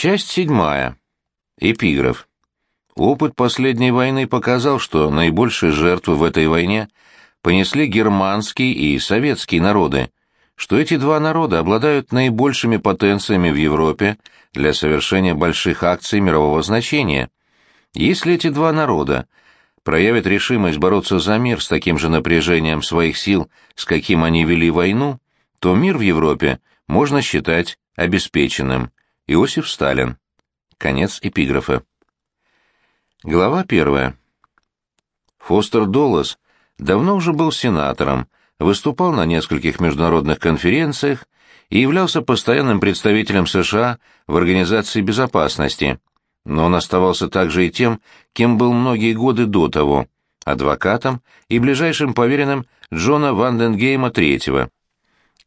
Часть седьмая. Эпиграф. Опыт последней войны показал, что наибольшие жертвы в этой войне понесли германские и советские народы, что эти два народа обладают наибольшими потенциями в Европе для совершения больших акций мирового значения. Если эти два народа проявят решимость бороться за мир с таким же напряжением своих сил, с каким они вели войну, то мир в Европе можно считать обеспеченным. Иосиф Сталин. Конец эпиграфа. Глава первая. Фостер Доллас давно уже был сенатором, выступал на нескольких международных конференциях и являлся постоянным представителем США в Организации безопасности, но он оставался также и тем, кем был многие годы до того, адвокатом и ближайшим поверенным Джона Ванденгейма III.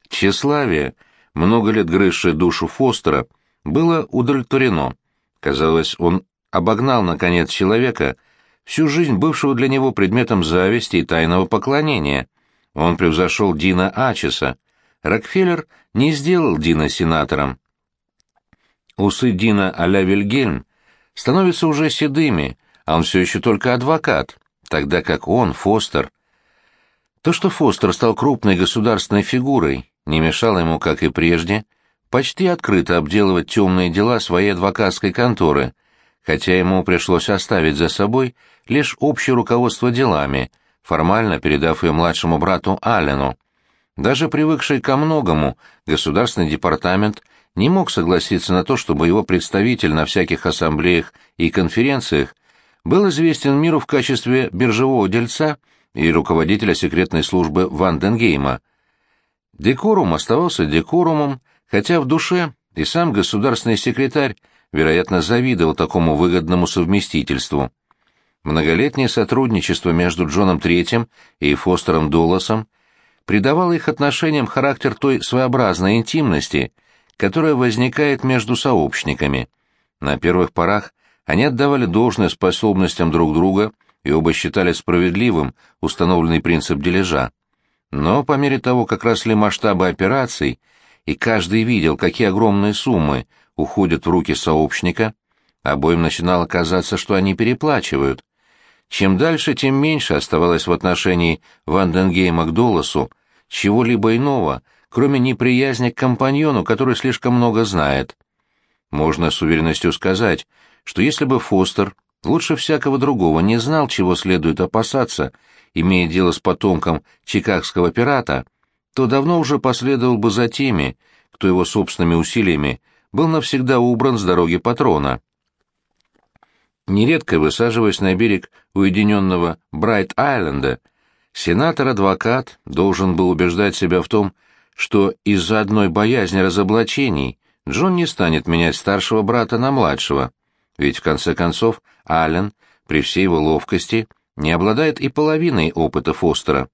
Тщеславие, много лет грызшее душу Фостера, было удовлетворено. Казалось, он обогнал, наконец, человека, всю жизнь бывшего для него предметом зависти и тайного поклонения. Он превзошел Дина Ачеса. Рокфеллер не сделал Дина сенатором. Усы Дина а-ля Вильгельм становятся уже седыми, а он все еще только адвокат, тогда как он, Фостер... То, что Фостер стал крупной государственной фигурой, не мешало ему, как и прежде, почти открыто обделывать темные дела своей адвокатской конторы, хотя ему пришлось оставить за собой лишь общее руководство делами, формально передав ее младшему брату Аллену. Даже привыкший ко многому, Государственный департамент не мог согласиться на то, чтобы его представитель на всяких ассамблеях и конференциях был известен миру в качестве биржевого дельца и руководителя секретной службы Ванденгейма. Декорум оставался декорумом, хотя в душе и сам государственный секретарь, вероятно, завидовал такому выгодному совместительству. Многолетнее сотрудничество между Джоном Третьим и Фостером Дуласом придавало их отношениям характер той своеобразной интимности, которая возникает между сообщниками. На первых порах они отдавали должное способностям друг друга и оба считали справедливым установленный принцип дележа. Но по мере того, как росли масштабы операций, и каждый видел, какие огромные суммы уходят в руки сообщника, обоим начинало казаться, что они переплачивают. Чем дальше, тем меньше оставалось в отношении Ванденгейма к Долосу чего-либо иного, кроме неприязни к компаньону, который слишком много знает. Можно с уверенностью сказать, что если бы Фостер лучше всякого другого не знал, чего следует опасаться, имея дело с потомком чикагского пирата, то давно уже последовал бы за теми, кто его собственными усилиями был навсегда убран с дороги патрона. Нередко высаживаясь на берег уединенного Брайт-Айленда, сенатор-адвокат должен был убеждать себя в том, что из-за одной боязни разоблачений Джон не станет менять старшего брата на младшего, ведь в конце концов Аллен, при всей его ловкости, не обладает и половиной опыта Фостера.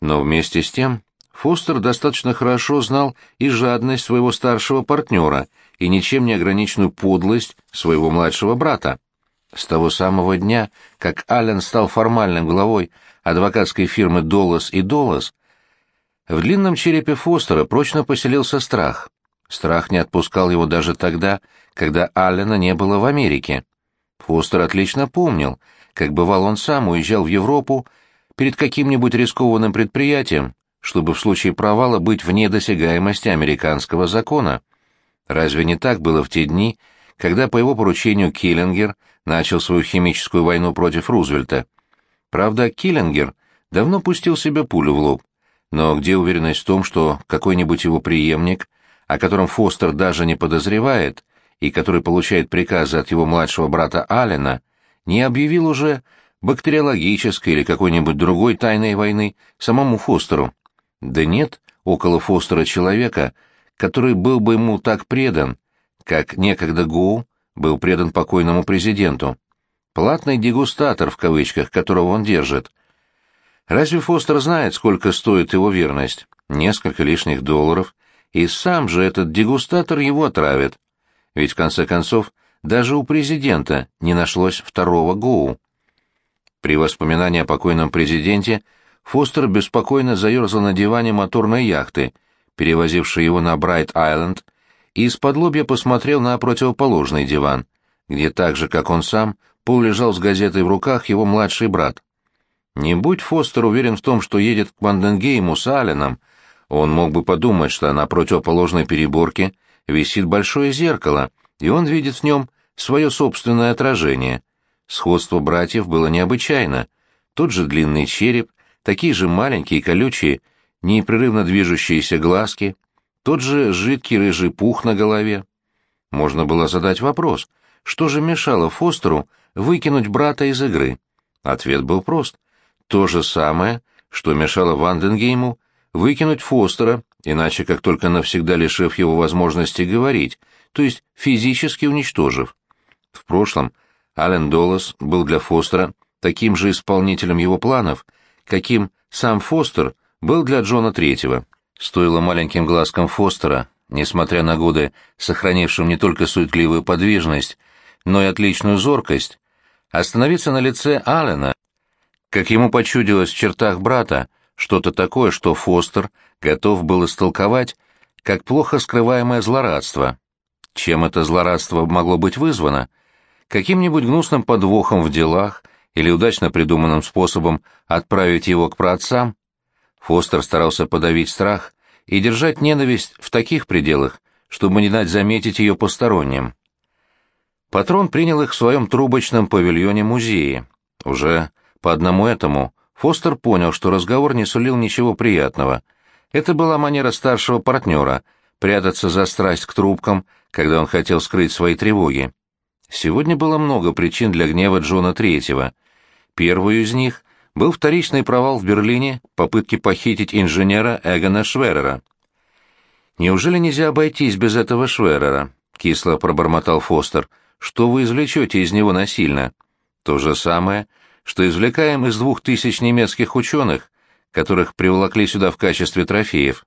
Но вместе с тем Фостер достаточно хорошо знал и жадность своего старшего партнера, и ничем не ограниченную подлость своего младшего брата. С того самого дня, как Аллен стал формальным главой адвокатской фирмы «Доллас и Доллас», в длинном черепе Фостера прочно поселился страх. Страх не отпускал его даже тогда, когда Аллена не было в Америке. Фостер отлично помнил, как бывал он сам уезжал в Европу перед каким-нибудь рискованным предприятием, чтобы в случае провала быть вне досягаемости американского закона. Разве не так было в те дни, когда по его поручению Киллингер начал свою химическую войну против Рузвельта? Правда, Киллингер давно пустил себе пулю в лоб, но где уверенность в том, что какой-нибудь его преемник, о котором Фостер даже не подозревает, и который получает приказы от его младшего брата Аллена, не объявил уже бактериологической или какой-нибудь другой тайной войны самому Фостеру? Да нет около Фостера человека, который был бы ему так предан, как некогда Гоу был предан покойному президенту. Платный дегустатор, в кавычках, которого он держит — Разве Фостер знает, сколько стоит его верность? Несколько лишних долларов. И сам же этот дегустатор его отравит. Ведь, в конце концов, даже у президента не нашлось второго Гоу. При воспоминании о покойном президенте Фостер беспокойно заерзал на диване моторной яхты, перевозившей его на Брайт-Айленд, и из-под лобья посмотрел на противоположный диван, где так же, как он сам, полулежал с газетой в руках его младший брат. Не будь Фостер уверен в том, что едет к Ванденгейму с Алленом, он мог бы подумать, что на противоположной переборке висит большое зеркало, и он видит в нем свое собственное отражение. Сходство братьев было необычайно. Тот же длинный череп, такие же маленькие колючие, непрерывно движущиеся глазки, тот же жидкий рыжий пух на голове. Можно было задать вопрос, что же мешало Фостеру выкинуть брата из игры? Ответ был прост. То же самое, что мешало Ванденгейму выкинуть Фостера, иначе как только навсегда лишив его возможности говорить, то есть физически уничтожив. В прошлом Ален Доллас был для Фостера таким же исполнителем его планов, каким сам Фостер был для Джона Третьего. Стоило маленьким глазкам Фостера, несмотря на годы, сохранившим не только суетливую подвижность, но и отличную зоркость, остановиться на лице Аллена, как ему почудилось в чертах брата, что-то такое, что Фостер готов был истолковать, как плохо скрываемое злорадство. Чем это злорадство могло быть вызвано? Каким-нибудь гнусным подвохом в делах или удачно придуманным способом отправить его к праотцам? Фостер старался подавить страх и держать ненависть в таких пределах, чтобы не дать заметить ее посторонним. Патрон принял их в своем трубочном павильоне музея. Уже по одному этому Фостер понял, что разговор не сулил ничего приятного. Это была манера старшего партнера — прятаться за страсть к трубкам, когда он хотел скрыть свои тревоги. Сегодня было много причин для гнева Джона Третьего. Первую из них был вторичный провал в Берлине попытки похитить инженера Эгона Шверера. «Неужели нельзя обойтись без этого Шверера?» — кисло пробормотал Фостер. «Что вы извлечете из него насильно?» «То же самое, что извлекаем из двух тысяч немецких ученых, которых приволокли сюда в качестве трофеев».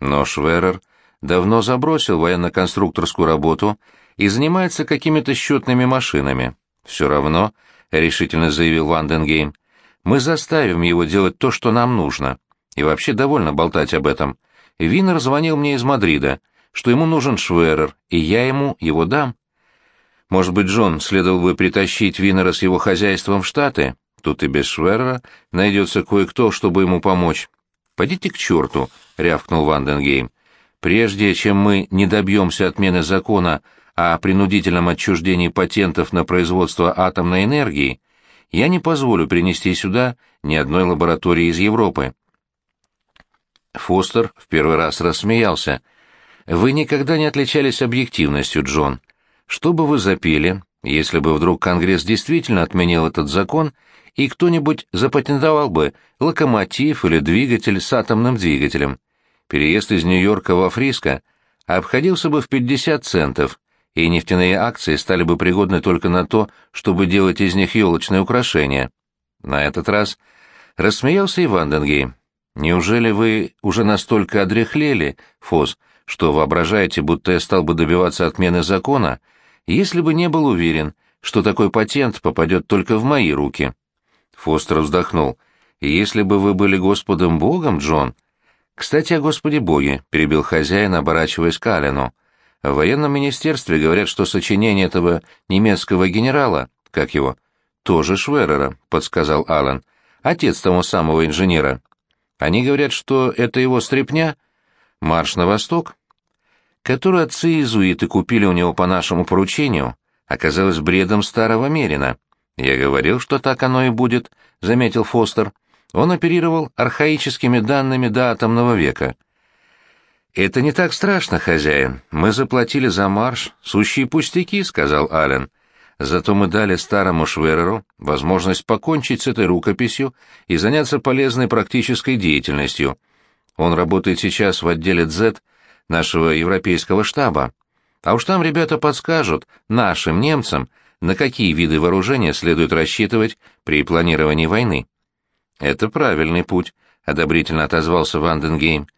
Но Шверер давно забросил военно-конструкторскую работу и занимается какими-то счетными машинами. «Все равно», — решительно заявил Ванденгейм, — мы заставим его делать то, что нам нужно. И вообще довольно болтать об этом. Винер звонил мне из Мадрида, что ему нужен Шверер, и я ему его дам. Может быть, Джон, следовало бы притащить Винера с его хозяйством в Штаты? Тут и без Шверера найдется кое-кто, чтобы ему помочь. «Пойдите к черту», — рявкнул Ванденгейм. «Прежде чем мы не добьемся отмены закона о принудительном отчуждении патентов на производство атомной энергии, я не позволю принести сюда ни одной лаборатории из Европы. Фостер в первый раз рассмеялся. «Вы никогда не отличались объективностью, Джон. Что бы вы запели, если бы вдруг Конгресс действительно отменил этот закон, и кто-нибудь запатентовал бы локомотив или двигатель с атомным двигателем? Переезд из Нью-Йорка во Фриско обходился бы в 50 центов, и нефтяные акции стали бы пригодны только на то, чтобы делать из них елочные украшения. На этот раз рассмеялся и Ванденгейм. «Неужели вы уже настолько одряхлели, Фоз, что воображаете, будто я стал бы добиваться отмены закона, если бы не был уверен, что такой патент попадет только в мои руки?» Фостер вздохнул. «Если бы вы были Господом Богом, Джон...» «Кстати, о Господе Боге», — перебил хозяин, оборачиваясь к Аллену. В военном министерстве говорят, что сочинение этого немецкого генерала, как его, тоже Шверера, подсказал Алан, отец того самого инженера. Они говорят, что это его стряпня, марш на восток, который отцы-иезуиты купили у него по нашему поручению, оказалось бредом старого Мерина. Я говорил, что так оно и будет, заметил Фостер. Он оперировал архаическими данными до атомного века. «Это не так страшно, хозяин. Мы заплатили за марш. Сущие пустяки», — сказал Ален. «Зато мы дали старому Швереру возможность покончить с этой рукописью и заняться полезной практической деятельностью. Он работает сейчас в отделе Z нашего европейского штаба. А уж там ребята подскажут, нашим немцам, на какие виды вооружения следует рассчитывать при планировании войны». «Это правильный путь», — одобрительно отозвался Ванденгейм.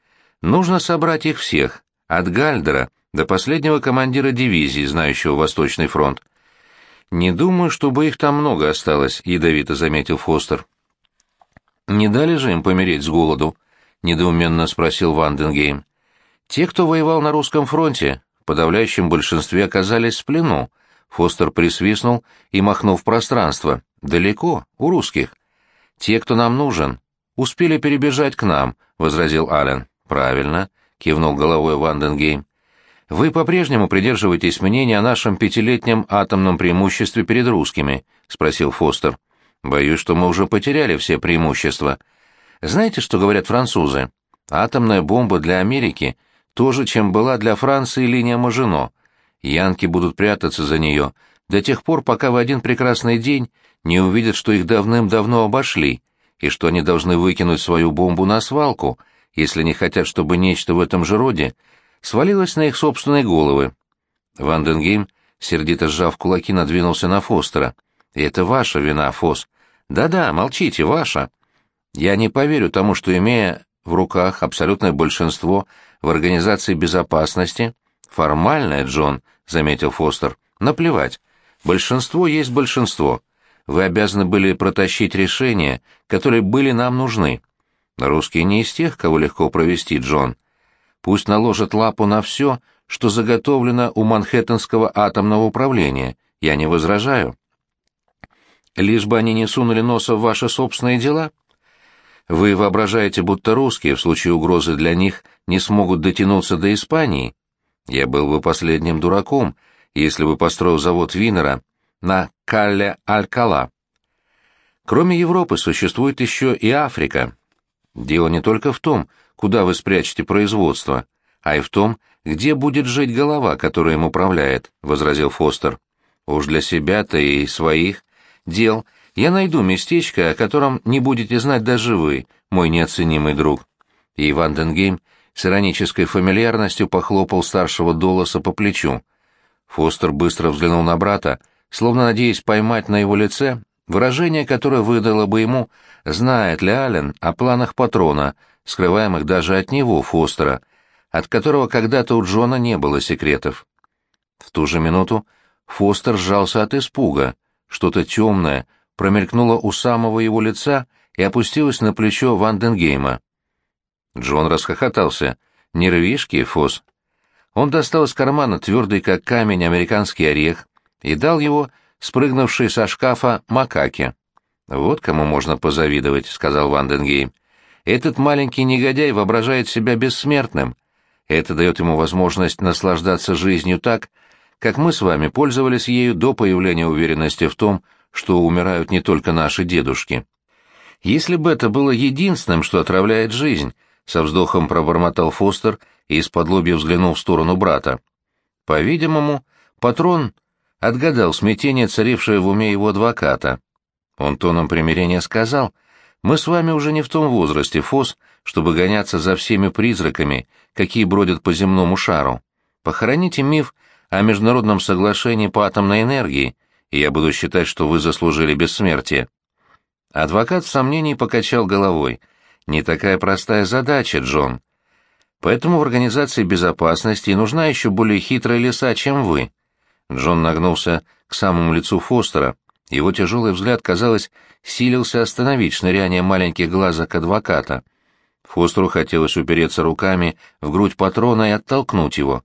Нужно собрать их всех, от Гальдера до последнего командира дивизии, знающего Восточный фронт. «Не думаю, чтобы их там много осталось», — ядовито заметил Фостер. «Не дали же им помереть с голоду?» — недоуменно спросил Ванденгейм. «Те, кто воевал на русском фронте, в подавляющем большинстве оказались в плену. Фостер присвистнул и махнул в пространство. «Далеко, у русских». «Те, кто нам нужен, успели перебежать к нам», — возразил Аллен. «Правильно», — кивнул головой Ванденгейм. «Вы по-прежнему придерживаетесь мнения о нашем пятилетнем атомном преимуществе перед русскими?» — спросил Фостер. «Боюсь, что мы уже потеряли все преимущества. Знаете, что говорят французы? Атомная бомба для Америки тоже, чем была для Франции линия Мажино. Янки будут прятаться за нее до тех пор, пока в один прекрасный день не увидят, что их давным-давно обошли, и что они должны выкинуть свою бомбу на свалку, если не хотят, чтобы нечто в этом же роде свалилось на их собственные головы. Ванденгейм, сердито сжав кулаки, надвинулся на Фостера. «Это ваша вина, Фос. Да-да, молчите, ваша. Я не поверю тому, что, имея в руках абсолютное большинство в Организации Безопасности, формальное, Джон, — заметил Фостер, — наплевать. Большинство есть большинство. Вы обязаны были протащить решения, которые были нам нужны. Русские не из тех, кого легко провести, Джон. Пусть наложат лапу на все, что заготовлено у Манхэттенского атомного управления. Я не возражаю. Лишь бы они не сунули носа в ваши собственные дела. Вы воображаете, будто русские в случае угрозы для них не смогут дотянуться до Испании? Я был бы последним дураком, если бы построил завод Винера на Калле-Алькала. Кроме Европы существует еще и Африка. Дело не только в том, куда вы спрячете производство, а и в том, где будет жить голова, которая им управляет, — возразил Фостер. Уж для себя-то и своих дел я найду местечко, о котором не будете знать даже вы, мой неоценимый друг. И Ванденгейм с иронической фамильярностью похлопал старшего Долоса по плечу. Фостер быстро взглянул на брата, словно надеясь поймать на его лице выражение, которое выдало бы ему, знает ли Аллен о планах патрона, скрываемых даже от него, Фостера, от которого когда-то у Джона не было секретов. В ту же минуту Фостер сжался от испуга, что-то темное промелькнуло у самого его лица и опустилось на плечо Ванденгейма. Джон расхохотался. «Нервишки, Фос?» Он достал из кармана твердый как камень американский орех и дал его спрыгнувшей со шкафа макаке. «Вот кому можно позавидовать», — сказал Ванденгейм. «Этот маленький негодяй воображает себя бессмертным. Это дает ему возможность наслаждаться жизнью так, как мы с вами пользовались ею до появления уверенности в том, что умирают не только наши дедушки. Если бы это было единственным, что отравляет жизнь, со вздохом пробормотал Фостер и из-под лобья взглянул в сторону брата. По-видимому, патрон отгадал смятение, царившее в уме его адвоката. Он тоном примирения сказал, «Мы с вами уже не в том возрасте, Фос, чтобы гоняться за всеми призраками, какие бродят по земному шару. Похороните миф о международном соглашении по атомной энергии, и я буду считать, что вы заслужили бессмертие». Адвокат в сомнении покачал головой. «Не такая простая задача, Джон. Поэтому в Организации Безопасности нужна еще более хитрая лиса, чем вы». Джон нагнулся к самому лицу Фостера. Его тяжелый взгляд, казалось, силился остановить шныряние маленьких глазок адвоката. Фостеру хотелось упереться руками в грудь патрона и оттолкнуть его.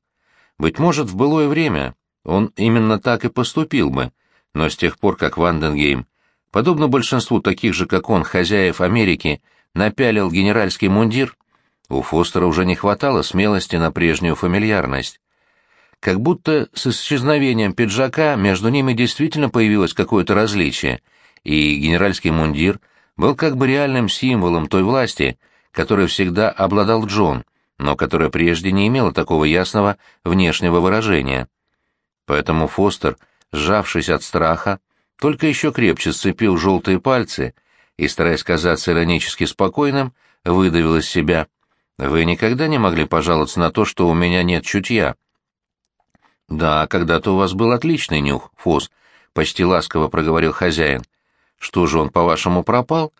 Быть может, в былое время он именно так и поступил бы, но с тех пор, как Ванденгейм, подобно большинству таких же, как он, хозяев Америки, напялил генеральский мундир, у Фостера уже не хватало смелости на прежнюю фамильярность. Как будто с исчезновением пиджака между ними действительно появилось какое-то различие, и генеральский мундир был как бы реальным символом той власти, которой всегда обладал Джон, но которая прежде не имела такого ясного внешнего выражения. Поэтому Фостер, сжавшись от страха, только еще крепче сцепил желтые пальцы и, стараясь казаться иронически спокойным, выдавил из себя. «Вы никогда не могли пожаловаться на то, что у меня нет чутья?» «Да, когда-то у вас был отличный нюх, Фос», — почти ласково проговорил хозяин. «Что же он, по-вашему, пропал?»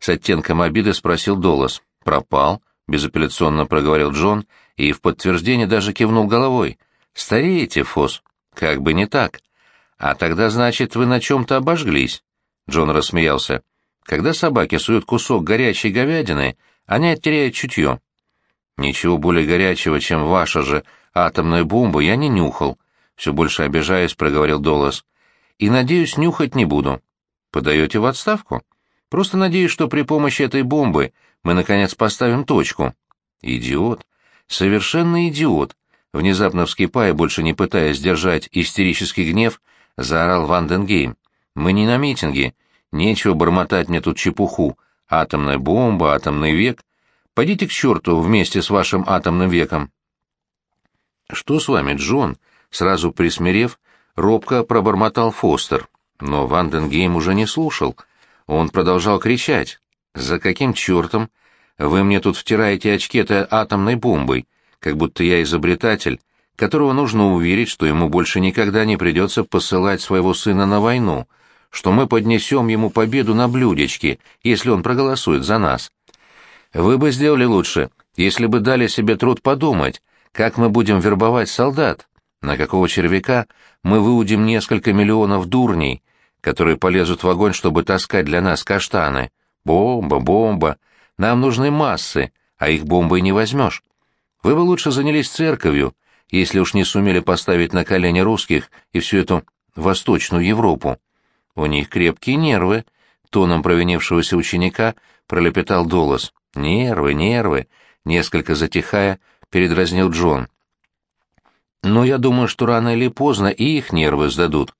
С оттенком обиды спросил Долос. «Пропал», — безапелляционно проговорил Джон и в подтверждение даже кивнул головой. «Стареете, Фос?» «Как бы не так. «А тогда, значит, вы на чем-то обожглись?» Джон рассмеялся. «Когда собаки суют кусок горячей говядины, они теряют чутье». «Ничего более горячего, чем ваша же атомной бомбы я не нюхал, все больше обижаясь, проговорил Долос. И, надеюсь, нюхать не буду. Подаете в отставку? Просто надеюсь, что при помощи этой бомбы мы, наконец, поставим точку. Идиот. Совершенно идиот. Внезапно вскипая, больше не пытаясь сдержать истерический гнев, заорал Ванденгейм. Мы не на митинге. Нечего бормотать мне тут чепуху. Атомная бомба, атомный век. Пойдите к черту вместе с вашим атомным веком. Что с вами, Джон? Сразу присмирев, робко пробормотал Фостер. Но Ванденгейм уже не слушал. Он продолжал кричать. «За каким чертом? Вы мне тут втираете очки-то атомной бомбой, как будто я изобретатель, которого нужно уверить, что ему больше никогда не придется посылать своего сына на войну, что мы поднесем ему победу на блюдечке, если он проголосует за нас. Вы бы сделали лучше, если бы дали себе труд подумать, как мы будем вербовать солдат, на какого червяка мы выудим несколько миллионов дурней, которые полезут в огонь, чтобы таскать для нас каштаны. Бомба, бомба. Нам нужны массы, а их бомбой не возьмешь. Вы бы лучше занялись церковью, если уж не сумели поставить на колени русских и всю эту Восточную Европу. У них крепкие нервы, тоном провинившегося ученика пролепетал Долос. Нервы, нервы, несколько затихая, передразнил Джон. Но я думаю, что рано или поздно и их нервы сдадут.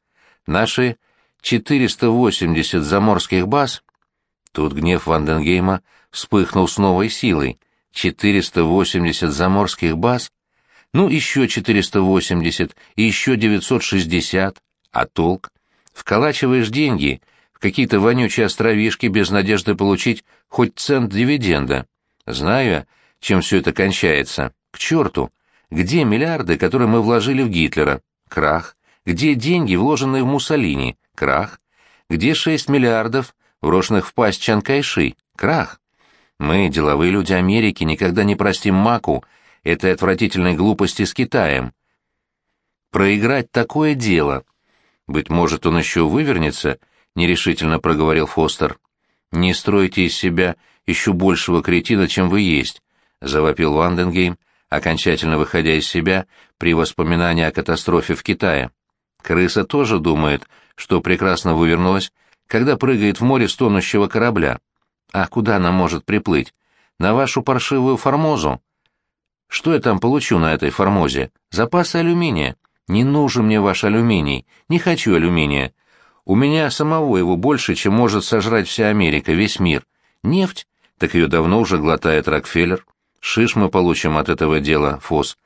Наши 480 заморских баз... Тут гнев Ванденгейма вспыхнул с новой силой. 480 заморских баз? Ну, еще 480, и еще 960. А толк? Вколачиваешь деньги в какие-то вонючие островишки без надежды получить хоть цент дивиденда. Знаю чем все это кончается. К черту! Где миллиарды, которые мы вложили в Гитлера? Крах. Где деньги, вложенные в Муссолини? Крах. Где шесть миллиардов, брошенных в пасть Чанкайши? Крах. Мы, деловые люди Америки, никогда не простим Маку этой отвратительной глупости с Китаем. Проиграть такое дело. Быть может, он еще вывернется, нерешительно проговорил Фостер. Не стройте из себя еще большего кретина, чем вы есть, завопил Ванденгейм, окончательно выходя из себя при воспоминании о катастрофе в Китае. Крыса тоже думает, что прекрасно вывернулась, когда прыгает в море с тонущего корабля. А куда она может приплыть? На вашу паршивую формозу. Что я там получу на этой формозе? Запасы алюминия. Не нужен мне ваш алюминий. Не хочу алюминия. У меня самого его больше, чем может сожрать вся Америка, весь мир. Нефть? Так ее давно уже глотает Рокфеллер. Шиш мы получим от этого дела, Фос.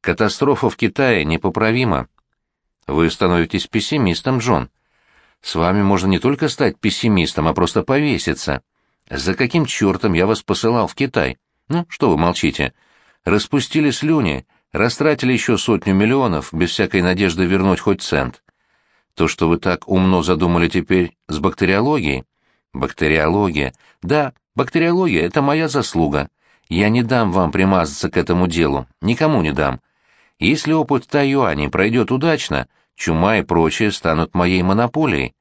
Катастрофа в Китае непоправима. Вы становитесь пессимистом, Джон. С вами можно не только стать пессимистом, а просто повеситься. За каким чертом я вас посылал в Китай? Ну, что вы молчите? Распустили слюни, растратили еще сотню миллионов, без всякой надежды вернуть хоть цент. То, что вы так умно задумали теперь с бактериологией? Бактериология. Да, бактериология — это моя заслуга. Я не дам вам примазаться к этому делу, никому не дам. Если опыт в Тайюане пройдет удачно, чума и прочее станут моей монополией.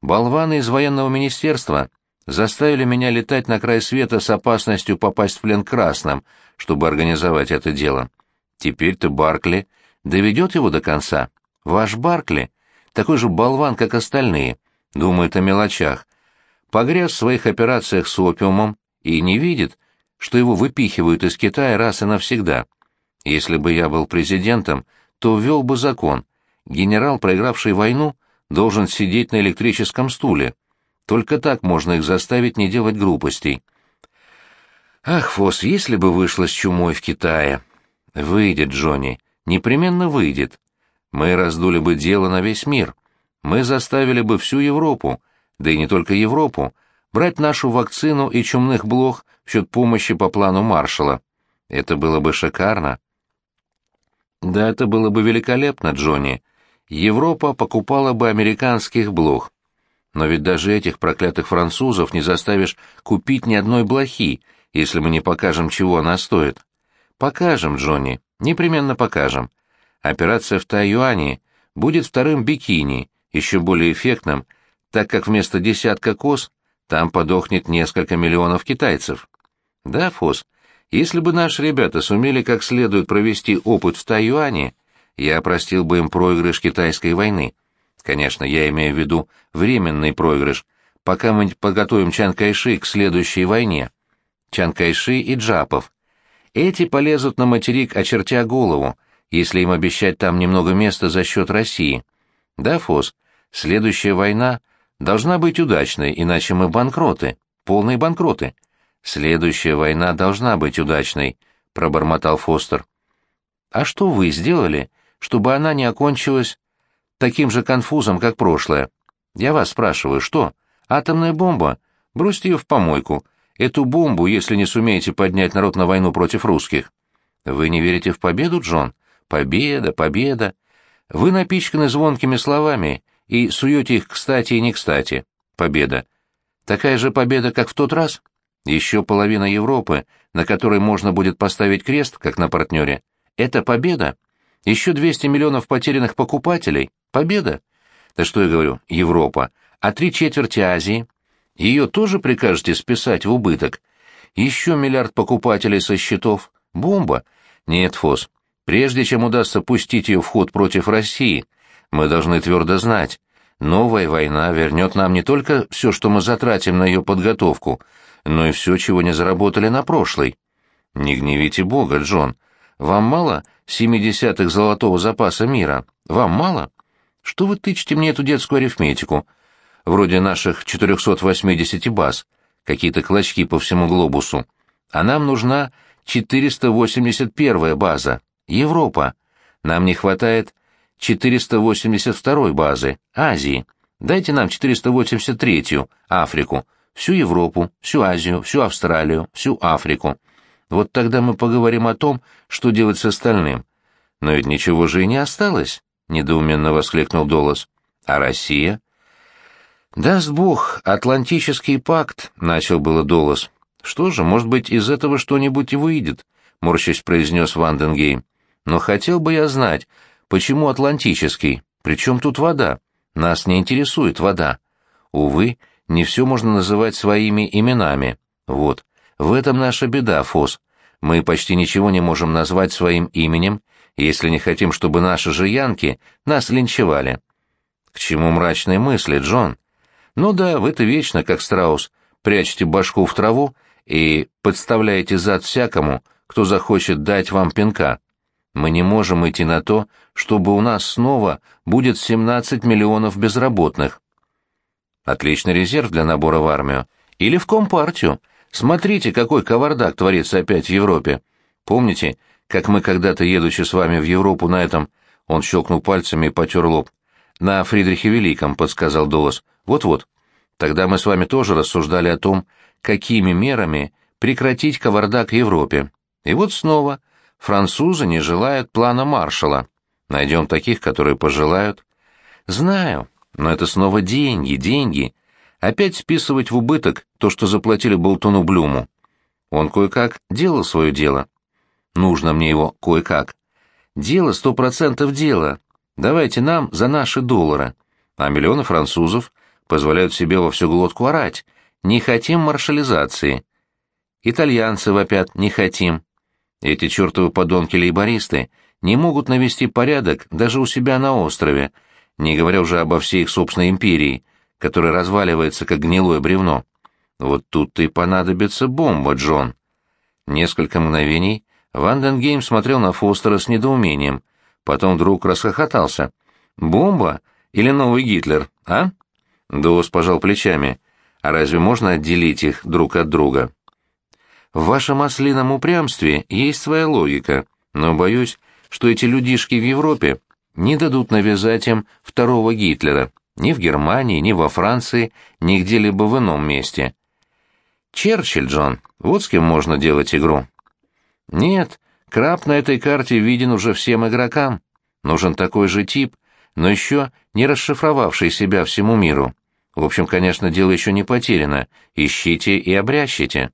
Болваны из военного министерства заставили меня летать на край света с опасностью попасть в плен красным, чтобы организовать это дело. Теперь-то Баркли доведет его до конца. Ваш Баркли, такой же болван, как остальные, думает о мелочах, погряз в своих операциях с опиумом и не видит, что его выпихивают из Китая раз и навсегда. Если бы я был президентом, то ввел бы закон, Генерал, проигравший войну, должен сидеть на электрическом стуле. Только так можно их заставить не делать глупостей. Ах, Фос, если бы вышло с чумой в Китае. Выйдет, Джонни, непременно выйдет. Мы раздули бы дело на весь мир. Мы заставили бы всю Европу, да и не только Европу, брать нашу вакцину и чумных блох в счет помощи по плану Маршала. Это было бы шикарно. Да, это было бы великолепно, Джонни, Европа покупала бы американских блох. Но ведь даже этих проклятых французов не заставишь купить ни одной блохи, если мы не покажем, чего она стоит. Покажем, Джонни, непременно покажем. Операция в Тайюане будет вторым бикини, еще более эффектным, так как вместо десятка коз там подохнет несколько миллионов китайцев. Да, Фос, Если бы наши ребята сумели как следует провести опыт в Тайюане, я простил бы им проигрыш китайской войны. Конечно, я имею в виду временный проигрыш, пока мы подготовим Чан Кайши к следующей войне. Чан Кайши и Джапов. Эти полезут на материк, очертя голову, если им обещать там немного места за счет России. Да, Фос, следующая война должна быть удачной, иначе мы банкроты, полные банкроты. Следующая война должна быть удачной, пробормотал Фостер. А что вы сделали, чтобы она не окончилась таким же конфузом, как прошлое? Я вас спрашиваю, что? Атомная бомба? Бросьте ее в помойку. Эту бомбу, если не сумеете поднять народ на войну против русских. Вы не верите в победу, Джон? Победа, победа. Вы напичканы звонкими словами и суете их кстати и не кстати. Победа. Такая же победа, как в тот раз? Еще половина Европы, на которой можно будет поставить крест, как на партнере. Это победа. Еще 200 миллионов потерянных покупателей. Победа. Да что я говорю, Европа. А три четверти Азии. Ее тоже прикажете списать в убыток? Еще миллиард покупателей со счетов. Бомба. Нет, Фос, Прежде чем удастся пустить ее в ход против России, мы должны твердо знать, новая война вернет нам не только все, что мы затратим на ее подготовку, но и все, чего не заработали на прошлой. Не гневите Бога, Джон. Вам мало семидесятых золотого запаса мира? Вам мало? Что вы тычете мне эту детскую арифметику? Вроде наших 480 баз, какие-то клочки по всему глобусу. А нам нужна 481 база. Европа. Нам не хватает 482 базы, Азии. Дайте нам 483-ю, Африку, всю Европу, всю Азию, всю Австралию, всю Африку. Вот тогда мы поговорим о том, что делать с остальным. Но ведь ничего же и не осталось, недоуменно воскликнул Доллас. А Россия? Даст Бог, Атлантический пакт, начал было Доллас. Что же, может быть, из этого что-нибудь и выйдет, морщась произнес Ванденгейм. Но хотел бы я знать, почему Атлантический? Причем тут вода? Нас не интересует вода. Увы, не все можно называть своими именами. Вот. В этом наша беда, Фос. Мы почти ничего не можем назвать своим именем, если не хотим, чтобы наши же янки нас линчевали. К чему мрачные мысли, Джон? Ну да, вы-то вечно, как страус, прячете башку в траву и подставляете зад всякому, кто захочет дать вам пинка. Мы не можем идти на то, чтобы у нас снова будет 17 миллионов безработных. Отличный резерв для набора в армию. Или в Компартию. Смотрите, какой кавардак творится опять в Европе. Помните, как мы когда-то, едучи с вами в Европу на этом... Он щелкнул пальцами и потер лоб. «На Фридрихе Великом», — подсказал Долос. «Вот-вот. Тогда мы с вами тоже рассуждали о том, какими мерами прекратить кавардак Европе. И вот снова Французы не желают плана Маршала. Найдем таких, которые пожелают. Знаю, но это снова деньги, деньги. Опять списывать в убыток то, что заплатили Болтону Блюму. Он кое-как делал свое дело. Нужно мне его кое-как. Дело сто процентов дело. Давайте нам за наши доллары. А миллионы французов позволяют себе во всю глотку орать. Не хотим маршализации. Итальянцы вопят «не хотим». Эти чертовы подонки-лейбористы не могут навести порядок даже у себя на острове, не говоря уже обо всей их собственной империи, которая разваливается, как гнилое бревно. Вот тут-то и понадобится бомба, Джон. Несколько мгновений Ванденгейм смотрел на Фостера с недоумением, потом вдруг расхохотался. «Бомба? Или новый Гитлер, а?» Доллас пожал плечами. «А разве можно отделить их друг от друга?» В вашем ослином упрямстве есть своя логика, но боюсь, что эти людишки в Европе не дадут навязать им второго Гитлера, ни в Германии, ни во Франции, ни где-либо в ином месте. Черчилль, Джон, вот с кем можно делать игру. Нет, краб на этой карте виден уже всем игрокам. Нужен такой же тип, но еще не расшифровавший себя всему миру. В общем, конечно, дело еще не потеряно. Ищите и обрящите.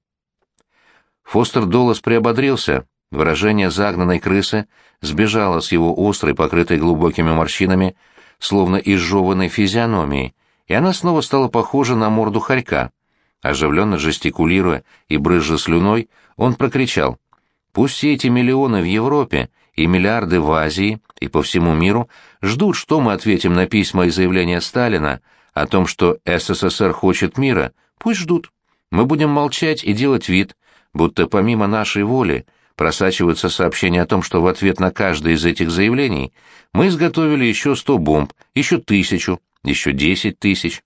Фостер Долос приободрился. Выражение загнанной крысы сбежало с его острой, покрытой глубокими морщинами, словно изжеванной физиономией, и она снова стала похожа на морду хорька. Оживленно жестикулируя и брызжа слюной, он прокричал Пусть все эти миллионы в Европе и миллиарды в Азии и по всему миру ждут, что мы ответим на письма и заявления Сталина о том, что СССР хочет мира. Пусть ждут. Мы будем молчать и делать вид, будто помимо нашей воли просачиваются сообщения о том, что в ответ на каждое из этих заявлений мы изготовили еще сто бомб, еще тысячу, еще десять тысяч.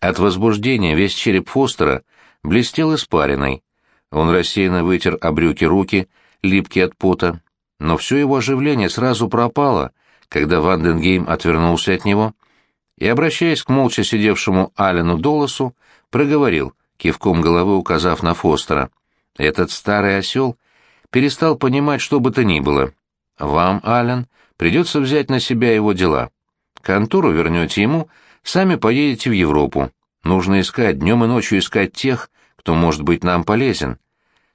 От возбуждения весь череп Фостера блестел испариной. Он рассеянно вытер об брюки руки, липкие от пота, но все его оживление сразу пропало, когда Ванденгейм отвернулся от него и, обращаясь к молча сидевшему Алену Долосу, проговорил, кивком головы указав на Фостера. «Этот старый осел перестал понимать что бы то ни было. Вам, Ален, придется взять на себя его дела. Контору вернете ему, сами поедете в Европу. Нужно искать, днем и ночью искать тех, кто может быть нам полезен.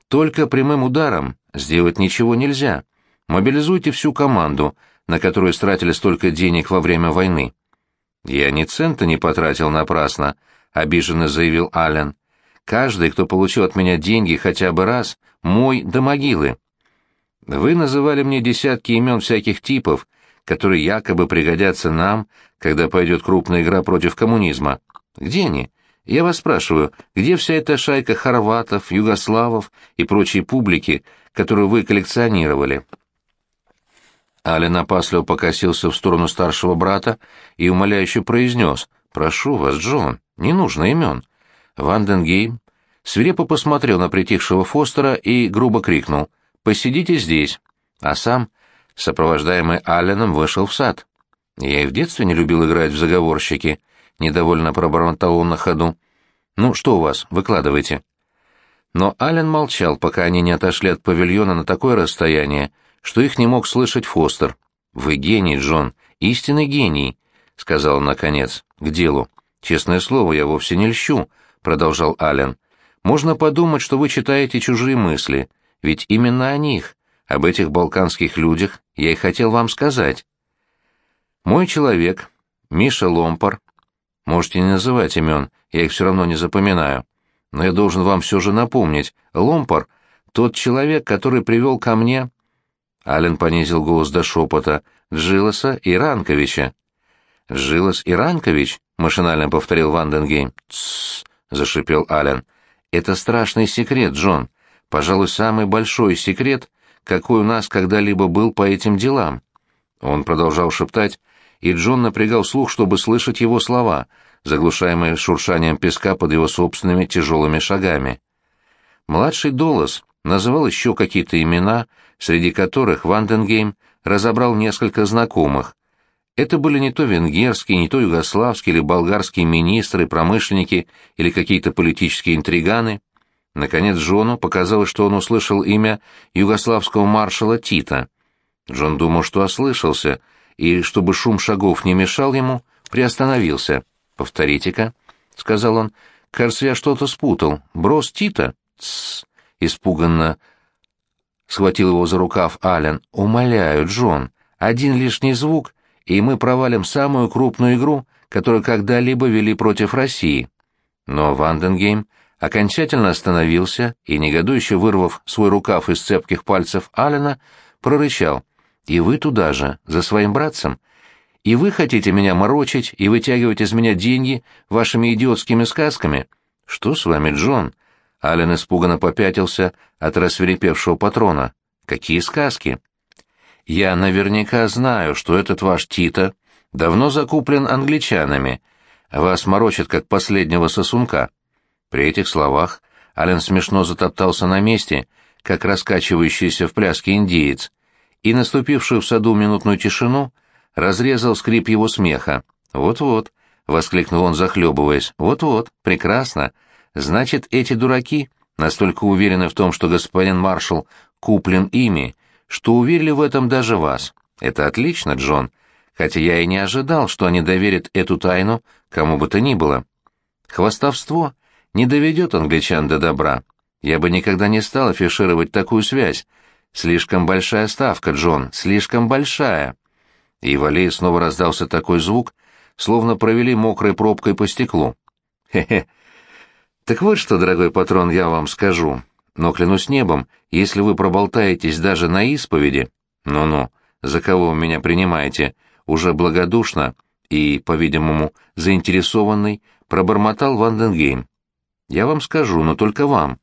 Только прямым ударом сделать ничего нельзя. Мобилизуйте всю команду, на которую стратили столько денег во время войны. Я ни цента не потратил напрасно, обиженно заявил Аллен. Каждый, кто получил от меня деньги хотя бы раз, мой до могилы. Вы называли мне десятки имен всяких типов, которые якобы пригодятся нам, когда пойдет крупная игра против коммунизма. Где они? Я вас спрашиваю, где вся эта шайка хорватов, югославов и прочей публики, которую вы коллекционировали?» Ален опасливо покосился в сторону старшего брата и умоляюще произнес «Прошу вас, Джон, не нужно имен». Ванденгейм свирепо посмотрел на притихшего Фостера и грубо крикнул «Посидите здесь», а сам, сопровождаемый Алленом, вышел в сад. Я и в детстве не любил играть в заговорщики, — недовольно пробормотал он на ходу. «Ну, что у вас? Выкладывайте». Но Ален молчал, пока они не отошли от павильона на такое расстояние, что их не мог слышать Фостер. «Вы гений, Джон, истинный гений», — сказал он наконец, — «к делу. Честное слово, я вовсе не льщу», — продолжал Ален. «Можно подумать, что вы читаете чужие мысли, ведь именно о них, об этих балканских людях, я и хотел вам сказать. Мой человек, Миша Ломпар, Можете не называть имен, я их все равно не запоминаю. Но я должен вам все же напомнить. Ломпар — тот человек, который привел ко мне...» Аллен понизил голос до шепота. «Джиласа и Ранковича». «Джилас и Ранкович?» — машинально повторил Ванденгейм. «Тссс», — зашипел Аллен. «Это страшный секрет, Джон. Пожалуй, самый большой секрет, какой у нас когда-либо был по этим делам». Он продолжал шептать, и Джон напрягал слух, чтобы слышать его слова, заглушаемые шуршанием песка под его собственными тяжелыми шагами. Младший Долос называл еще какие-то имена, среди которых Ванденгейм разобрал несколько знакомых. Это были не то венгерские, не то югославские или болгарские министры, промышленники или какие-то политические интриганы. Наконец Джону показалось, что он услышал имя югославского маршала Тита. Джон думал, что ослышался — и, чтобы шум шагов не мешал ему, приостановился. «Повторите-ка», — сказал он. «Кажется, я что-то спутал. Брос Тита?» «Тссс», — испуганно схватил его за рукав Ален. «Умоляю, Джон, один лишний звук, и мы провалим самую крупную игру, которую когда-либо вели против России». Но Ванденгейм окончательно остановился и, негодующе вырвав свой рукав из цепких пальцев Алена, прорычал. И вы туда же, за своим братцем. И вы хотите меня морочить и вытягивать из меня деньги вашими идиотскими сказками? Что с вами, Джон? Ален испуганно попятился от рассверепевшего патрона. Какие сказки? Я наверняка знаю, что этот ваш Тита давно закуплен англичанами. Вас морочат, как последнего сосунка. При этих словах Ален смешно затоптался на месте, как раскачивающийся в пляске индеец, и наступившую в саду минутную тишину разрезал скрип его смеха. «Вот-вот», — воскликнул он, захлебываясь, — «вот-вот, прекрасно. Значит, эти дураки настолько уверены в том, что господин маршал куплен ими, что уверили в этом даже вас. Это отлично, Джон, хотя я и не ожидал, что они доверят эту тайну кому бы то ни было. Хвастовство не доведет англичан до добра. Я бы никогда не стал афишировать такую связь, Слишком большая ставка, Джон, слишком большая. И в аллее снова раздался такой звук, словно провели мокрой пробкой по стеклу. Хе-хе. Так вот что, дорогой патрон, я вам скажу. Но, клянусь небом, если вы проболтаетесь даже на исповеди... Ну-ну, за кого вы меня принимаете? Уже благодушно и, по-видимому, заинтересованный, пробормотал Ванденгейм. Я вам скажу, но только вам.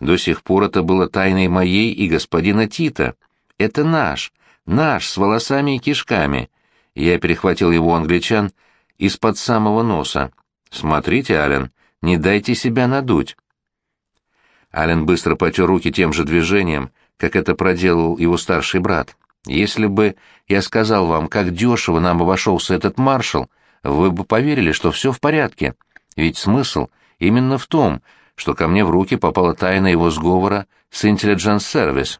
До сих пор это было тайной моей и господина Тита. Это наш, наш, с волосами и кишками. Я перехватил его англичан из-под самого носа. Смотрите, Ален, не дайте себя надуть. Ален быстро потер руки тем же движением, как это проделал его старший брат. «Если бы я сказал вам, как дешево нам обошелся этот маршал, вы бы поверили, что все в порядке. Ведь смысл именно в том, что ко мне в руки попала тайна его сговора с Intelligence Service.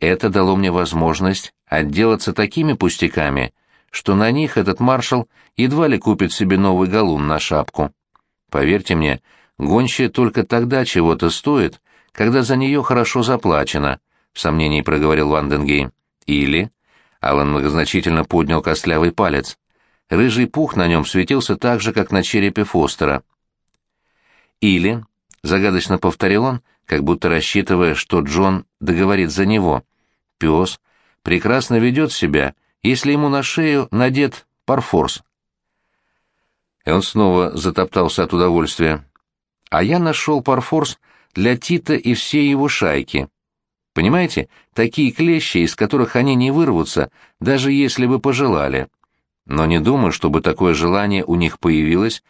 Это дало мне возможность отделаться такими пустяками, что на них этот маршал едва ли купит себе новый галун на шапку. Поверьте мне, Гончая только тогда чего-то стоит, когда за нее хорошо заплачено, — в сомнении проговорил Ванденгейм. Или... Алан многозначительно поднял костлявый палец. Рыжий пух на нем светился так же, как на черепе Фостера. Или, загадочно повторил он, как будто рассчитывая, что Джон договорит за него, пес прекрасно ведет себя, если ему на шею надет парфорс. И он снова затоптался от удовольствия а я нашел парфорс для Тита и всей его шайки. Понимаете, такие клещи, из которых они не вырвутся, даже если бы пожелали. Но не думаю, чтобы такое желание у них появилось.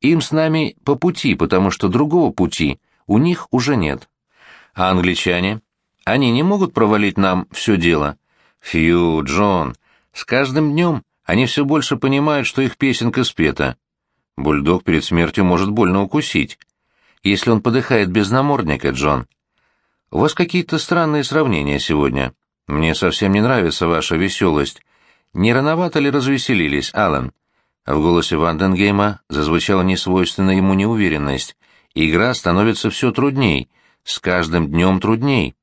Им с нами по пути, потому что другого пути у них уже нет. А англичане? Они не могут провалить нам все дело. Фью, Джон, с каждым днем они все больше понимают, что их песенка спета. Бульдог перед смертью может больно укусить если он подыхает без намордника, Джон. У вас какие-то странные сравнения сегодня. Мне совсем не нравится ваша веселость. Не рановато ли развеселились, Аллен? В голосе Ванденгейма зазвучала несвойственная ему неуверенность. Игра становится все трудней, с каждым днем трудней.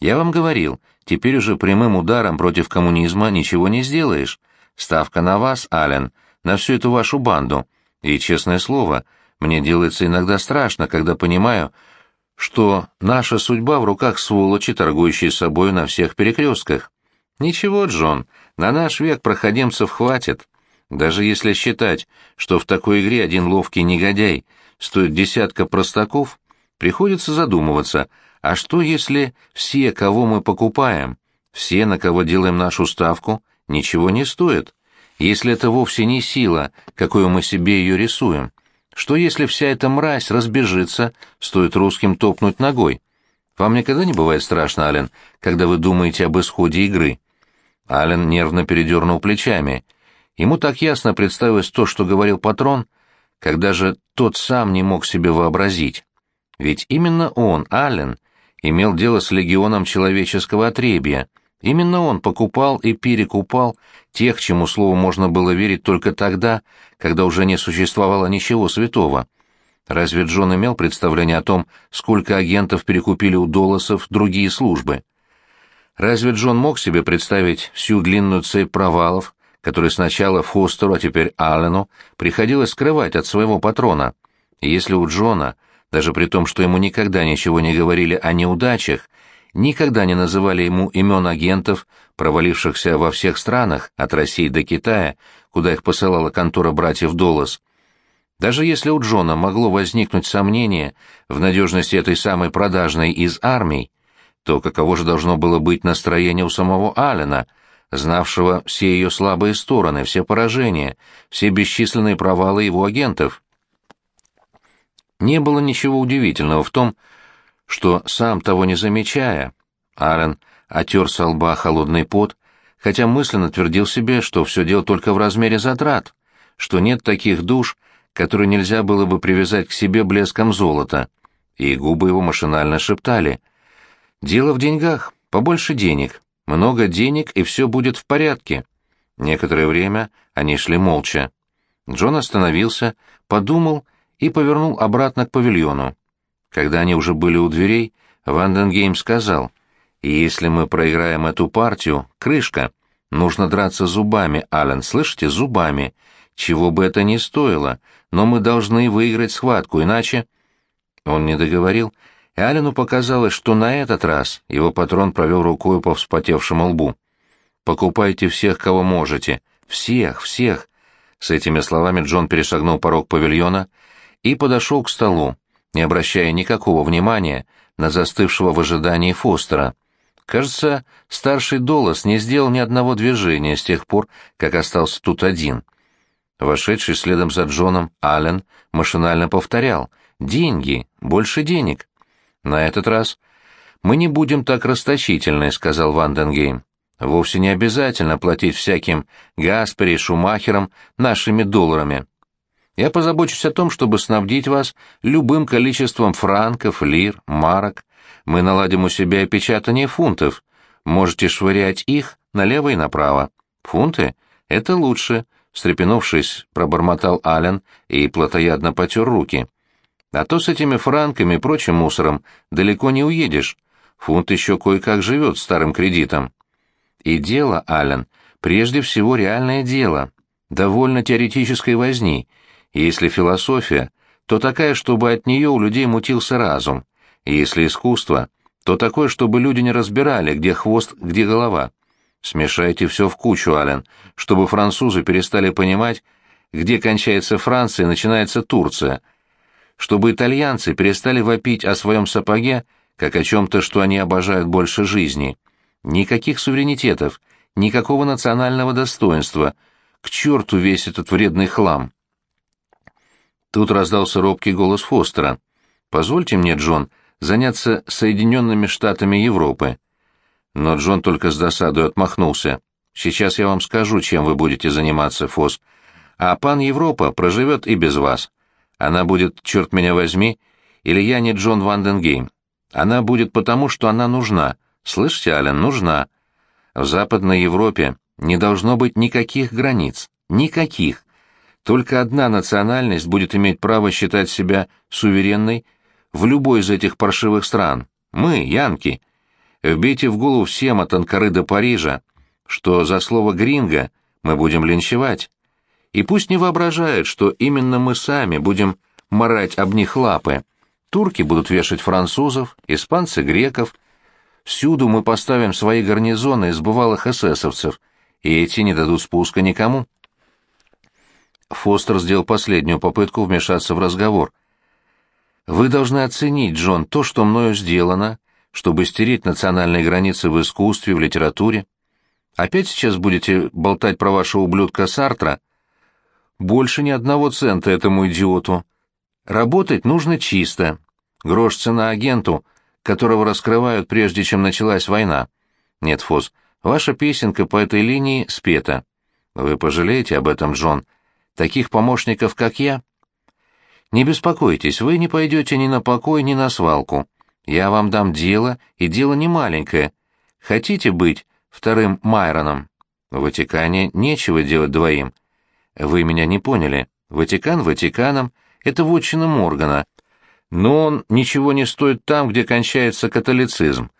Я вам говорил, теперь уже прямым ударом против коммунизма ничего не сделаешь. Ставка на вас, Аллен, на всю эту вашу банду. И, честное слово, — мне делается иногда страшно, когда понимаю, что наша судьба в руках сволочи, торгующей собой на всех перекрестках. Ничего, Джон, на наш век проходимцев хватит. Даже если считать, что в такой игре один ловкий негодяй стоит десятка простаков, приходится задумываться, а что если все, кого мы покупаем, все, на кого делаем нашу ставку, ничего не стоят? Если это вовсе не сила, какую мы себе ее рисуем, что если вся эта мразь разбежится, стоит русским топнуть ногой? Вам никогда не бывает страшно, Ален, когда вы думаете об исходе игры? Ален нервно передернул плечами. Ему так ясно представилось то, что говорил патрон, когда же тот сам не мог себе вообразить. Ведь именно он, Ален, имел дело с легионом человеческого отребья, Именно он покупал и перекупал тех, чему слову можно было верить только тогда, когда уже не существовало ничего святого. Разве Джон имел представление о том, сколько агентов перекупили у Долосов другие службы? Разве Джон мог себе представить всю длинную цепь провалов, которые сначала Фостеру, а теперь Аллену приходилось скрывать от своего патрона? И если у Джона, даже при том, что ему никогда ничего не говорили о неудачах, никогда не называли ему имен агентов, провалившихся во всех странах, от России до Китая, куда их посылала контора братьев Долос. Даже если у Джона могло возникнуть сомнение в надежности этой самой продажной из армий, то каково же должно было быть настроение у самого Аллена, знавшего все ее слабые стороны, все поражения, все бесчисленные провалы его агентов? Не было ничего удивительного в том, что, сам того не замечая, Аарон отер со лба холодный пот, хотя мысленно твердил себе, что все дело только в размере затрат, что нет таких душ, которые нельзя было бы привязать к себе блеском золота, и губы его машинально шептали. «Дело в деньгах, побольше денег, много денег, и все будет в порядке». Некоторое время они шли молча. Джон остановился, подумал и повернул обратно к павильону. Когда они уже были у дверей, Ванденгейм сказал, «Если мы проиграем эту партию, крышка. Нужно драться зубами, Ален, слышите, зубами. Чего бы это ни стоило, но мы должны выиграть схватку, иначе...» Он не договорил. и Алину показалось, что на этот раз его патрон провел рукой по вспотевшему лбу. «Покупайте всех, кого можете. Всех, всех!» С этими словами Джон перешагнул порог павильона и подошел к столу, не обращая никакого внимания на застывшего в ожидании Фостера. Кажется, старший Долос не сделал ни одного движения с тех пор, как остался тут один. Вошедший следом за Джоном, Аллен машинально повторял «Деньги, больше денег». На этот раз мы не будем так расточительны, сказал Ванденгейм. Вовсе не обязательно платить всяким Гаспери Шумахерам нашими долларами. Я позабочусь о том, чтобы снабдить вас любым количеством франков, лир, марок. Мы наладим у себя печатание фунтов. Можете швырять их налево и направо. Фунты — это лучше, — встрепенувшись, пробормотал Ален и плотоядно потер руки. А то с этими франками и прочим мусором далеко не уедешь. Фунт еще кое-как живет старым кредитом. И дело, Ален, прежде всего реальное дело. Довольно теоретической возни. Если философия, то такая, чтобы от нее у людей мутился разум. Если искусство, то такое, чтобы люди не разбирали, где хвост, где голова. Смешайте все в кучу, Ален, чтобы французы перестали понимать, где кончается Франция и начинается Турция — чтобы итальянцы перестали вопить о своем сапоге, как о чем-то, что они обожают больше жизни. Никаких суверенитетов, никакого национального достоинства. К черту весь этот вредный хлам. Тут раздался робкий голос Фостера. «Позвольте мне, Джон, заняться Соединенными Штатами Европы». Но Джон только с досадой отмахнулся. «Сейчас я вам скажу, чем вы будете заниматься, Фос. А пан Европа проживет и без вас. Она будет, черт меня возьми, или я не Джон Ванденгейм. Она будет потому, что она нужна. Слышите, Ален, нужна. В Западной Европе не должно быть никаких границ. Никаких. Только одна национальность будет иметь право считать себя суверенной в любой из этих паршивых стран. Мы, янки. Вбейте в голову всем от Анкары до Парижа, что за слово «гринго» мы будем линчевать. И пусть не воображают, что именно мы сами будем марать об них лапы. Турки будут вешать французов, испанцы — греков. Всюду мы поставим свои гарнизоны из бывалых эсэсовцев, и эти не дадут спуска никому. Фостер сделал последнюю попытку вмешаться в разговор. «Вы должны оценить, Джон, то, что мною сделано, чтобы стереть национальные границы в искусстве, в литературе. Опять сейчас будете болтать про вашего ублюдка Сартра?» Больше ни одного цента этому идиоту. Работать нужно чисто. Грош цена агенту, которого раскрывают прежде, чем началась война. Нет, Фос, ваша песенка по этой линии спета. Вы пожалеете об этом, Джон. Таких помощников, как я. Не беспокойтесь, вы не пойдете ни на покой, ни на свалку. Я вам дам дело, и дело не маленькое. Хотите быть вторым Майроном? В Ватикане нечего делать двоим. Вы меня не поняли. Ватикан Ватиканом — это вотчина Моргана. Но он ничего не стоит там, где кончается католицизм.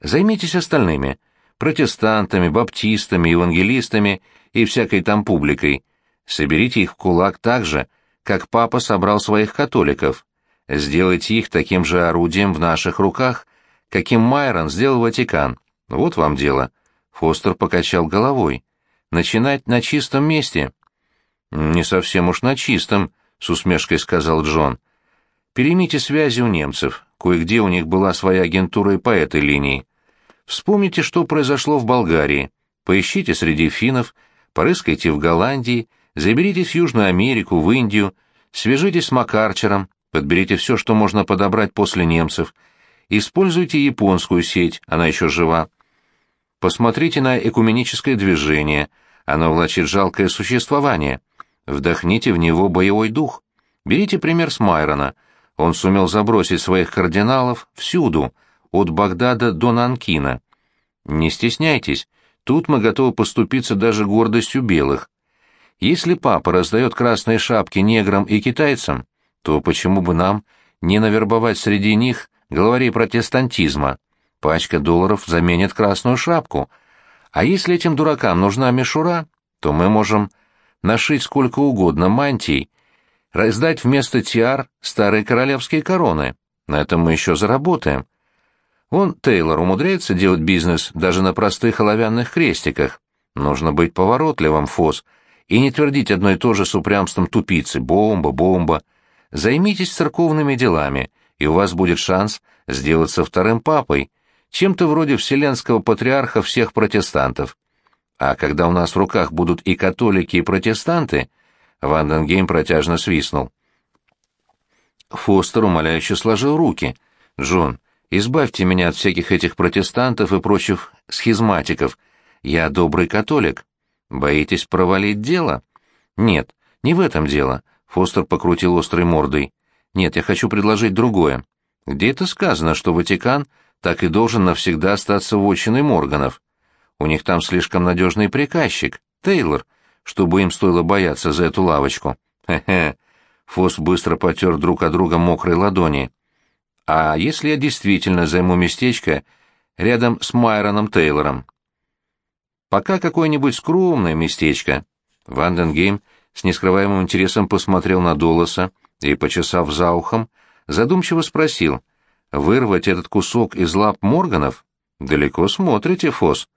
Займитесь остальными — протестантами, баптистами, евангелистами и всякой там публикой. Соберите их в кулак так же, как папа собрал своих католиков. Сделайте их таким же орудием в наших руках, каким Майрон сделал Ватикан. Вот вам дело. Фостер покачал головой. Начинать на чистом месте. «Не совсем уж на чистом», — с усмешкой сказал Джон. «Переймите связи у немцев. Кое-где у них была своя агентура и по этой линии. Вспомните, что произошло в Болгарии. Поищите среди финнов, порыскайте в Голландии, заберитесь в Южную Америку, в Индию, свяжитесь с Макарчером, подберите все, что можно подобрать после немцев. Используйте японскую сеть, она еще жива. Посмотрите на экуменическое движение, оно влачит жалкое существование». Вдохните в него боевой дух. Берите пример с Майрона. Он сумел забросить своих кардиналов всюду, от Багдада до Нанкина. Не стесняйтесь, тут мы готовы поступиться даже гордостью белых. Если папа раздает красные шапки неграм и китайцам, то почему бы нам не навербовать среди них главарей протестантизма? Пачка долларов заменит красную шапку. А если этим дуракам нужна мишура, то мы можем нашить сколько угодно мантий, раздать вместо тиар старые королевские короны. На этом мы еще заработаем. Он, Тейлор, умудряется делать бизнес даже на простых оловянных крестиках. Нужно быть поворотливым, Фос, и не твердить одно и то же с упрямством тупицы «бомба, бомба». Займитесь церковными делами, и у вас будет шанс сделаться вторым папой, чем-то вроде вселенского патриарха всех протестантов. А когда у нас в руках будут и католики, и протестанты, Ванденгейм протяжно свистнул. Фостер умоляюще сложил руки. «Джон, избавьте меня от всяких этих протестантов и прочих схизматиков. Я добрый католик. Боитесь провалить дело?» «Нет, не в этом дело», — Фостер покрутил острой мордой. «Нет, я хочу предложить другое. Где это сказано, что Ватикан так и должен навсегда остаться вотчиной Морганов? У них там слишком надежный приказчик, Тейлор, чтобы им стоило бояться за эту лавочку. Хе-хе, Фос быстро потер друг от друга мокрые ладони. «А если я действительно займу местечко рядом с Майроном Тейлором?» «Пока какое-нибудь скромное местечко». Ванденгейм с нескрываемым интересом посмотрел на Долласа и, почесав за ухом, задумчиво спросил, «Вырвать этот кусок из лап Морганов? Далеко смотрите, Фос».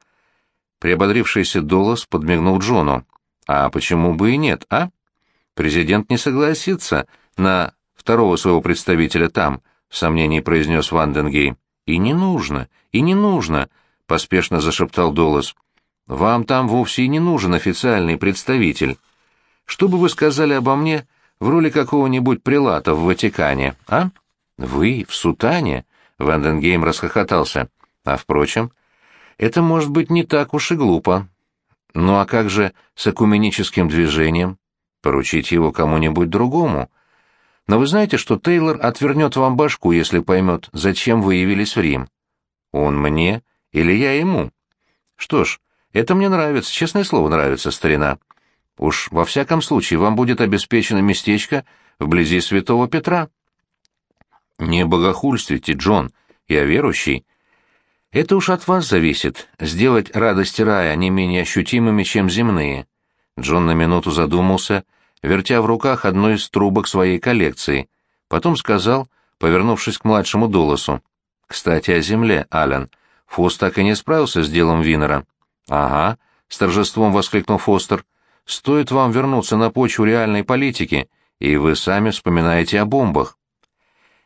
Приободрившийся Доллас подмигнул Джону. «А почему бы и нет, а?» Президент не согласится на второго своего представителя там, в сомнении произнес Ванденгейм. И не нужно, и не нужно, поспешно зашептал Долос. Вам там вовсе и не нужен официальный представитель. Что бы вы сказали обо мне в роли какого-нибудь прилата в Ватикане, а? Вы в сутане? Ванденгейм расхохотался. А впрочем, это может быть не так уж и глупо. Ну а как же с экуменическим движением? поручить его кому-нибудь другому. Но вы знаете, что Тейлор отвернет вам башку, если поймет, зачем вы явились в Рим. Он мне или я ему? Что ж, это мне нравится, честное слово, нравится, старина. Уж во всяком случае вам будет обеспечено местечко вблизи святого Петра. Не богохульствуйте, Джон, я верующий. Это уж от вас зависит, сделать радости рая не менее ощутимыми, чем земные. Джон на минуту задумался, вертя в руках одну из трубок своей коллекции. Потом сказал, повернувшись к младшему Долосу. «Кстати, о земле, Ален. Фос так и не справился с делом Винера». «Ага», — с торжеством воскликнул Фостер. «Стоит вам вернуться на почву реальной политики, и вы сами вспоминаете о бомбах».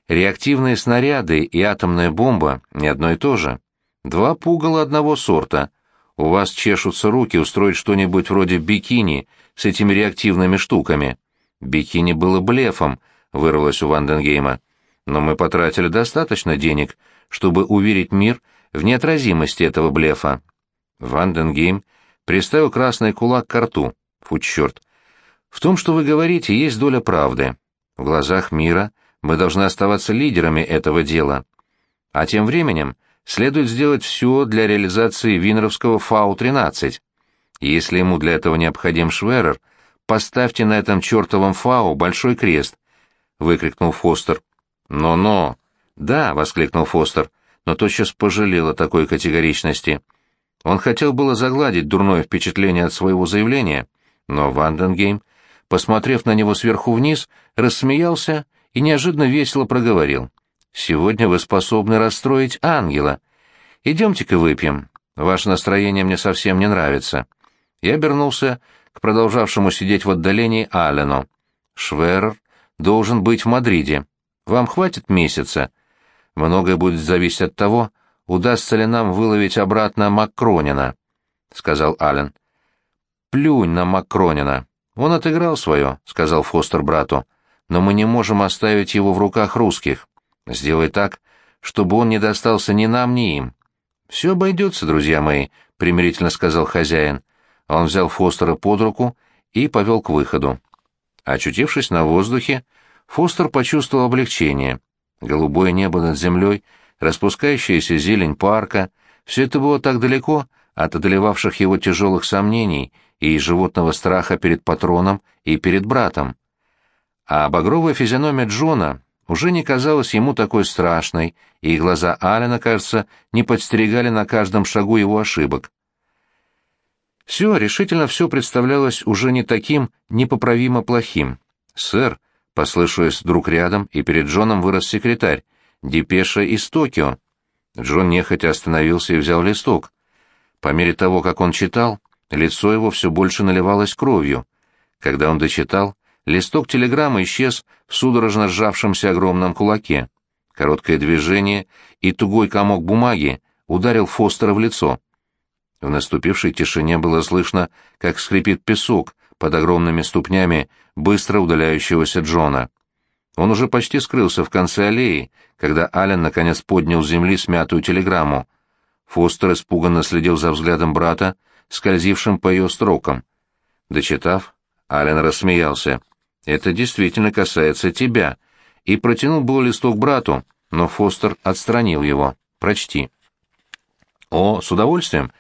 Реактивные снаряды и атомная бомба — не одно и то же. Два пугала одного сорта — у вас чешутся руки устроить что-нибудь вроде бикини с этими реактивными штуками. Бикини было блефом, вырвалось у Ванденгейма. Но мы потратили достаточно денег, чтобы уверить мир в неотразимости этого блефа. Ванденгейм приставил красный кулак к рту. Фу, черт. В том, что вы говорите, есть доля правды. В глазах мира мы должны оставаться лидерами этого дела. А тем временем следует сделать все для реализации Винеровского Фау-13. Если ему для этого необходим Шверер, поставьте на этом чертовом Фау большой крест, — выкрикнул Фостер. «Но-но!» «Да!» — воскликнул Фостер, но тотчас пожалел о такой категоричности. Он хотел было загладить дурное впечатление от своего заявления, но Ванденгейм, посмотрев на него сверху вниз, рассмеялся и неожиданно весело проговорил. Сегодня вы способны расстроить ангела. Идемте-ка выпьем. Ваше настроение мне совсем не нравится. Я обернулся к продолжавшему сидеть в отдалении Алену. Шверер должен быть в Мадриде. Вам хватит месяца? Многое будет зависеть от того, удастся ли нам выловить обратно Маккронина, — сказал Ален. Плюнь на Маккронина. Он отыграл свое, — сказал Фостер брату, — но мы не можем оставить его в руках русских. Сделай так, чтобы он не достался ни нам, ни им. Все обойдется, друзья мои, — примирительно сказал хозяин. Он взял Фостера под руку и повел к выходу. Очутившись на воздухе, Фостер почувствовал облегчение. Голубое небо над землей, распускающаяся зелень парка — все это было так далеко от одолевавших его тяжелых сомнений и животного страха перед патроном и перед братом. А багровая физиономия Джона уже не казалась ему такой страшной, и глаза Алина, кажется, не подстерегали на каждом шагу его ошибок. Все, решительно все представлялось уже не таким непоправимо плохим. «Сэр», — послышалось вдруг рядом, и перед Джоном вырос секретарь, Депеша из Токио. Джон нехотя остановился и взял листок. По мере того, как он читал, лицо его все больше наливалось кровью. Когда он дочитал, листок телеграммы исчез в судорожно сжавшемся огромном кулаке. Короткое движение и тугой комок бумаги ударил Фостера в лицо. В наступившей тишине было слышно, как скрипит песок под огромными ступнями быстро удаляющегося Джона. Он уже почти скрылся в конце аллеи, когда Ален наконец поднял с земли смятую телеграмму. Фостер испуганно следил за взглядом брата, скользившим по ее строкам. Дочитав, Ален рассмеялся. «Это действительно касается тебя», и протянул был листок брату, но Фостер отстранил его. «Прочти». «О, с удовольствием»,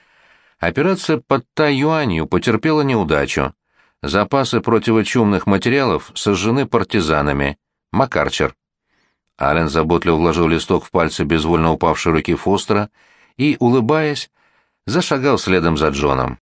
Операция под Тайюанью потерпела неудачу. Запасы противочумных материалов сожжены партизанами. Макарчер. Ален заботливо вложил листок в пальцы безвольно упавшей руки Фостера и, улыбаясь, зашагал следом за Джоном.